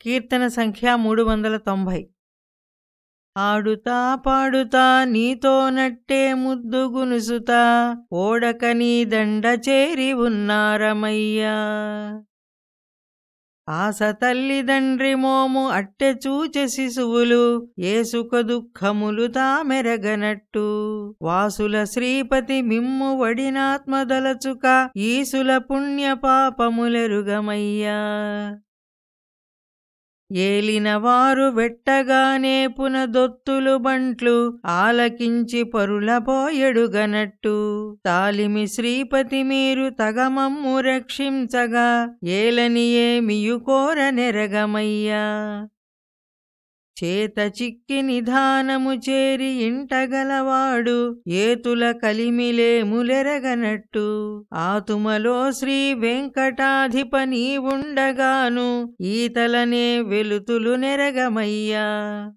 కీర్తన సంఖ్య మూడు వందల తొంభై ఆడుతా పాడుతా నీతో నట్టే ముద్దు గునుసుతా ఓడక నీ దండ చేరి ఉన్నారమయ్యా. ఆశ తల్లిదండ్రి మోము అట్టె చూచె శిశువులు ఏసుక దుఃఖములు తామెరగనట్టు వాసుల శ్రీపతి మిమ్ము వడినాత్మదలచుక ఈసుల పుణ్య పాపములెరుగమయ్యా. ఏలినవారు వెట్టగానే పునదొత్తులు బంట్లు ఆలకించి పరులపోయెడుగనట్టు తాలిమి శ్రీపతి మీరు తగమమ్ము రక్షించగా ఏలనియే మియుకోర నెరగమయ్యా. చేత చిక్కి నిధానము చేరి ఇంటగలవాడు ఏతుల కలిమిలేములెరగనట్టు ఆతుమలో శ్రీ వెంకటాధిప నీవుండగాను ఈతలనే వెలుతులు నెరగమయ్యా.